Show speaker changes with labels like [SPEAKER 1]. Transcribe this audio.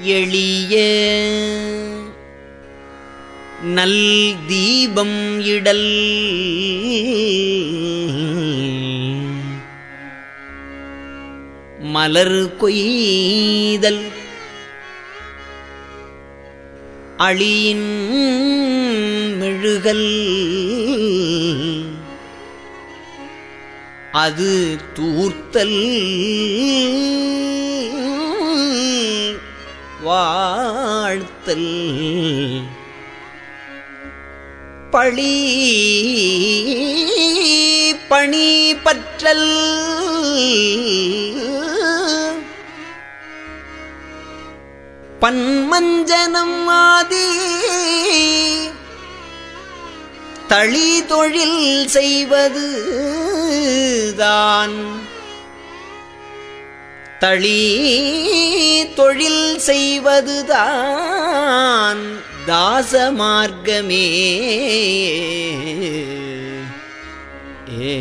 [SPEAKER 1] எளிய. நல் தீபம் இடல். மலர் கொய்தல். அழியின் மெழுகல். அது தூர்த்தல். வாழ்த்தல் பழி பணி பற்றல் பன்மஞ்சனம் ஆதி தளி தொழில் செய்வது தான். தளி தொழில் செய்வதுதான் தாச மார்க்கமே ஏ.